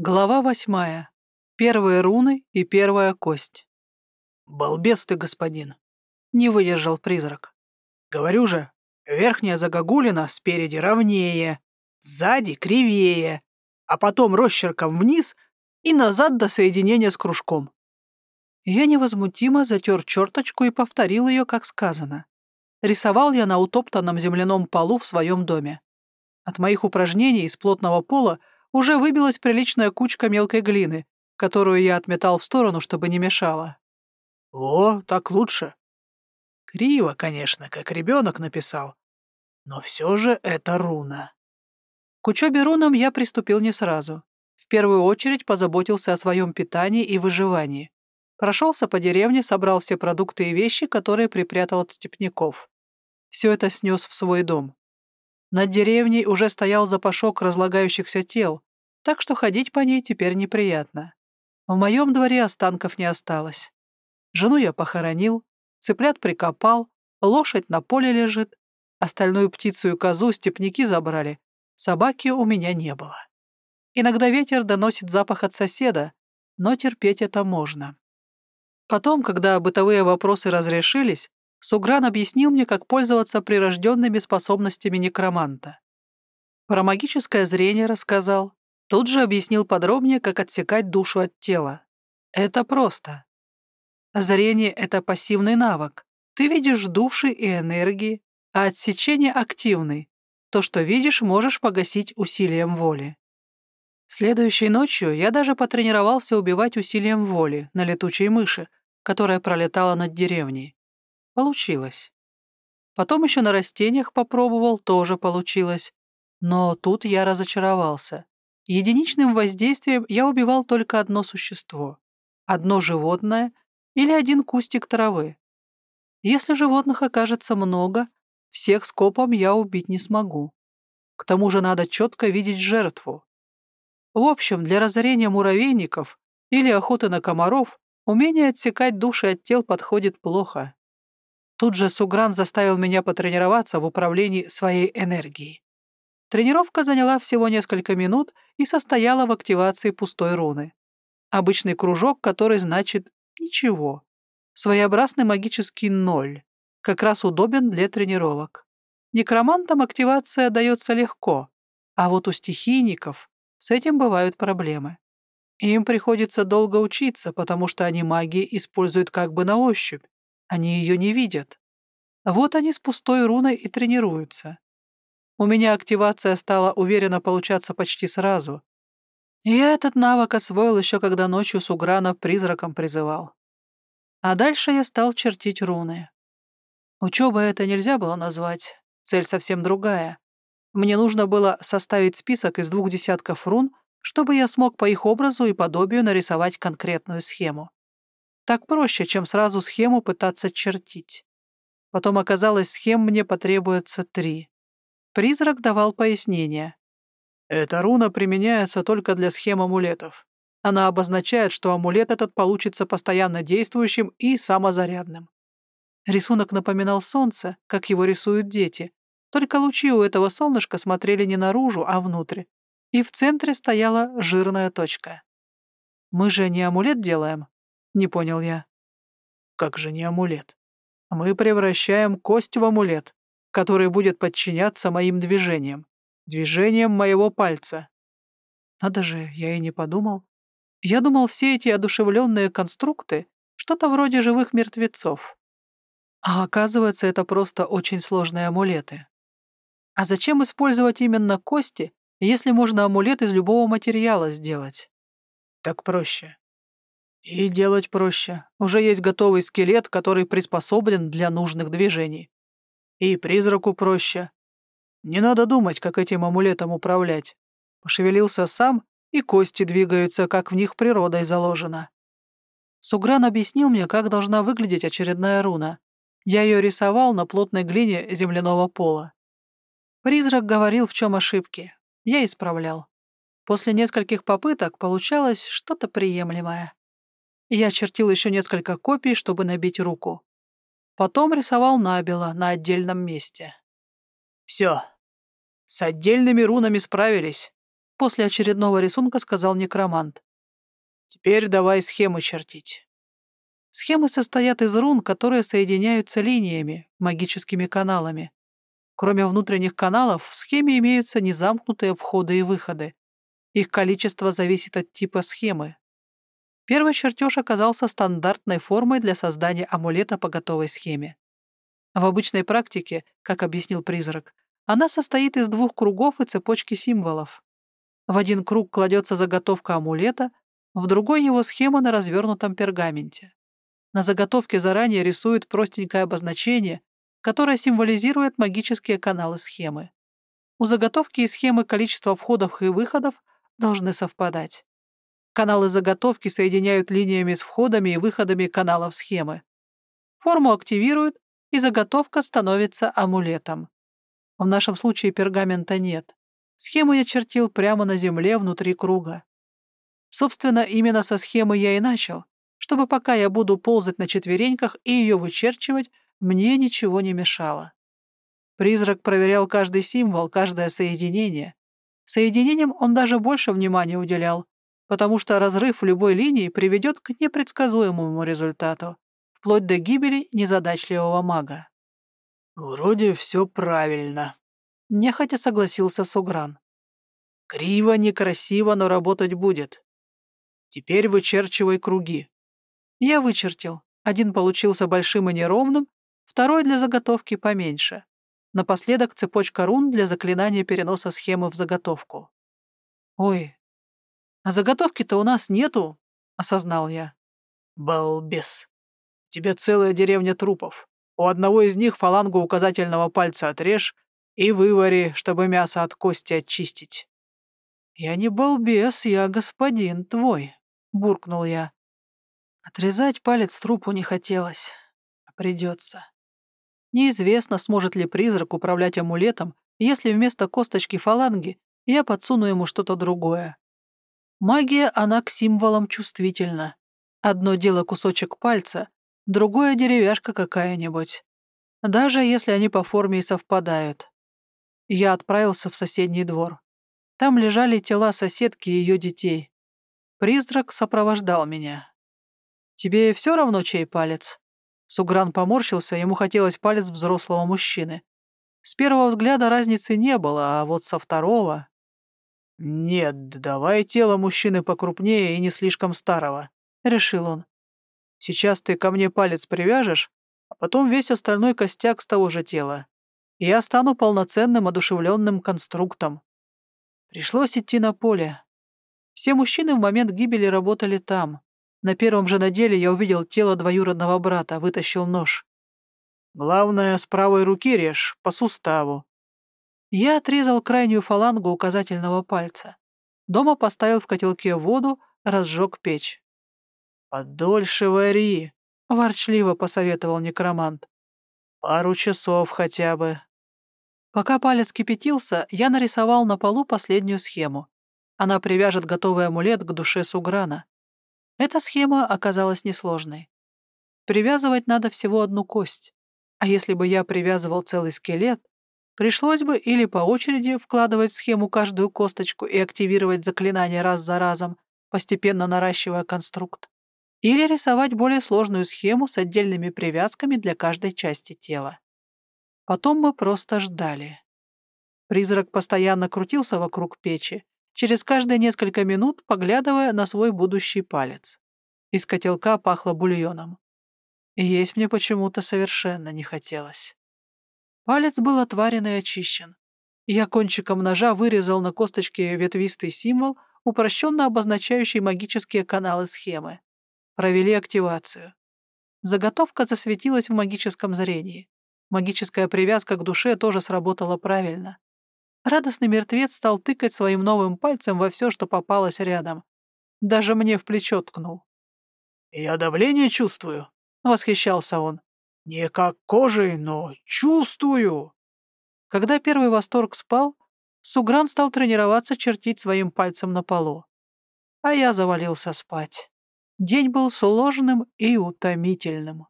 Глава восьмая. Первые руны и первая кость. «Балбес ты, господин!» — не выдержал призрак. «Говорю же, верхняя загогулина спереди ровнее, сзади кривее, а потом росчерком вниз и назад до соединения с кружком». Я невозмутимо затер черточку и повторил ее, как сказано. Рисовал я на утоптанном земляном полу в своем доме. От моих упражнений из плотного пола — уже выбилась приличная кучка мелкой глины, которую я отметал в сторону, чтобы не мешала. «О, так лучше!» Криво, конечно, как ребенок написал, но все же это руна. К учебе рунам я приступил не сразу. В первую очередь позаботился о своем питании и выживании. Прошелся по деревне, собрал все продукты и вещи, которые припрятал от степняков. Все это снес в свой дом. Над деревней уже стоял запашок разлагающихся тел, так что ходить по ней теперь неприятно. В моем дворе останков не осталось. Жену я похоронил, цыплят прикопал, лошадь на поле лежит, остальную птицу и козу степняки забрали, собаки у меня не было. Иногда ветер доносит запах от соседа, но терпеть это можно. Потом, когда бытовые вопросы разрешились, Сугран объяснил мне, как пользоваться прирожденными способностями некроманта. Про магическое зрение рассказал. Тут же объяснил подробнее, как отсекать душу от тела. Это просто. Зрение — это пассивный навык. Ты видишь души и энергии, а отсечение — активный. То, что видишь, можешь погасить усилием воли. Следующей ночью я даже потренировался убивать усилием воли на летучей мыши, которая пролетала над деревней. Получилось. Потом еще на растениях попробовал, тоже получилось. Но тут я разочаровался. Единичным воздействием я убивал только одно существо. Одно животное или один кустик травы. Если животных окажется много, всех скопом я убить не смогу. К тому же надо четко видеть жертву. В общем, для разорения муравейников или охоты на комаров умение отсекать души от тел подходит плохо. Тут же Сугран заставил меня потренироваться в управлении своей энергией. Тренировка заняла всего несколько минут и состояла в активации пустой руны. Обычный кружок, который значит «ничего». Своеобразный магический ноль. Как раз удобен для тренировок. Некромантам активация дается легко, а вот у стихийников с этим бывают проблемы. Им приходится долго учиться, потому что они магии используют как бы на ощупь, они ее не видят. Вот они с пустой руной и тренируются. У меня активация стала уверенно получаться почти сразу. Я этот навык освоил еще когда ночью с Уграна призраком призывал. А дальше я стал чертить руны. Учеба это нельзя было назвать, цель совсем другая. Мне нужно было составить список из двух десятков рун, чтобы я смог по их образу и подобию нарисовать конкретную схему. Так проще, чем сразу схему пытаться чертить. Потом оказалось, схем мне потребуется три. Призрак давал пояснение. Эта руна применяется только для схем амулетов. Она обозначает, что амулет этот получится постоянно действующим и самозарядным. Рисунок напоминал солнце, как его рисуют дети, только лучи у этого солнышка смотрели не наружу, а внутрь. И в центре стояла жирная точка. Мы же не амулет делаем, не понял я. Как же не амулет? Мы превращаем кость в амулет, который будет подчиняться моим движениям, движениям моего пальца. Надо же, я и не подумал. Я думал, все эти одушевленные конструкты — что-то вроде живых мертвецов. А оказывается, это просто очень сложные амулеты. А зачем использовать именно кости, если можно амулет из любого материала сделать? Так проще. И делать проще. Уже есть готовый скелет, который приспособлен для нужных движений. И призраку проще. Не надо думать, как этим амулетом управлять. Пошевелился сам, и кости двигаются, как в них природой заложено. Сугран объяснил мне, как должна выглядеть очередная руна. Я ее рисовал на плотной глине земляного пола. Призрак говорил, в чем ошибки. Я исправлял. После нескольких попыток получалось что-то приемлемое. Я чертил еще несколько копий, чтобы набить руку. Потом рисовал набело на отдельном месте. «Все. С отдельными рунами справились. После очередного рисунка сказал некромант. «Теперь давай схемы чертить». Схемы состоят из рун, которые соединяются линиями, магическими каналами. Кроме внутренних каналов, в схеме имеются незамкнутые входы и выходы. Их количество зависит от типа схемы. Первый чертеж оказался стандартной формой для создания амулета по готовой схеме. В обычной практике, как объяснил призрак, она состоит из двух кругов и цепочки символов. В один круг кладется заготовка амулета, в другой его схема на развернутом пергаменте. На заготовке заранее рисуют простенькое обозначение, которое символизирует магические каналы схемы. У заготовки и схемы количество входов и выходов должны совпадать. Каналы заготовки соединяют линиями с входами и выходами каналов схемы. Форму активируют, и заготовка становится амулетом. В нашем случае пергамента нет. Схему я чертил прямо на земле внутри круга. Собственно, именно со схемы я и начал, чтобы пока я буду ползать на четвереньках и ее вычерчивать, мне ничего не мешало. Призрак проверял каждый символ, каждое соединение. Соединениям он даже больше внимания уделял, потому что разрыв любой линии приведет к непредсказуемому результату, вплоть до гибели незадачливого мага. «Вроде все правильно», Нехотя согласился Сугран. «Криво, некрасиво, но работать будет. Теперь вычерчивай круги». Я вычертил. Один получился большим и неровным, второй для заготовки поменьше. Напоследок цепочка рун для заклинания переноса схемы в заготовку. «Ой, а заготовки-то у нас нету», — осознал я. «Балбес. У тебя целая деревня трупов. У одного из них фалангу указательного пальца отрежь, и вывари, чтобы мясо от кости очистить». «Я не балбес, я господин твой», — буркнул я. Отрезать палец трупу не хотелось, а придется. Неизвестно, сможет ли призрак управлять амулетом, если вместо косточки фаланги я подсуну ему что-то другое. Магия, она к символам чувствительна. Одно дело кусочек пальца, другое — деревяшка какая-нибудь. Даже если они по форме и совпадают. Я отправился в соседний двор. Там лежали тела соседки и ее детей. Призрак сопровождал меня. «Тебе все равно, чей палец?» Сугран поморщился, ему хотелось палец взрослого мужчины. С первого взгляда разницы не было, а вот со второго... «Нет, давай тело мужчины покрупнее и не слишком старого», — решил он. «Сейчас ты ко мне палец привяжешь, а потом весь остальной костяк с того же тела я стану полноценным одушевленным конструктом. Пришлось идти на поле. Все мужчины в момент гибели работали там. На первом же наделе я увидел тело двоюродного брата, вытащил нож. «Главное, с правой руки режь, по суставу». Я отрезал крайнюю фалангу указательного пальца. Дома поставил в котелке воду, разжег печь. «Подольше вари», — ворчливо посоветовал некромант. «Пару часов хотя бы». Пока палец кипятился, я нарисовал на полу последнюю схему. Она привяжет готовый амулет к душе Суграна. Эта схема оказалась несложной. Привязывать надо всего одну кость. А если бы я привязывал целый скелет, пришлось бы или по очереди вкладывать в схему каждую косточку и активировать заклинание раз за разом, постепенно наращивая конструкт, или рисовать более сложную схему с отдельными привязками для каждой части тела. Потом мы просто ждали. Призрак постоянно крутился вокруг печи, через каждые несколько минут поглядывая на свой будущий палец. Из котелка пахло бульоном. Есть мне почему-то совершенно не хотелось. Палец был отварен и очищен. Я кончиком ножа вырезал на косточке ветвистый символ, упрощенно обозначающий магические каналы схемы. Провели активацию. Заготовка засветилась в магическом зрении. Магическая привязка к душе тоже сработала правильно. Радостный мертвец стал тыкать своим новым пальцем во все, что попалось рядом. Даже мне в плечо ткнул. «Я давление чувствую», — восхищался он. «Не как кожей, но чувствую». Когда первый восторг спал, Сугран стал тренироваться чертить своим пальцем на полу. А я завалился спать. День был сложным и утомительным.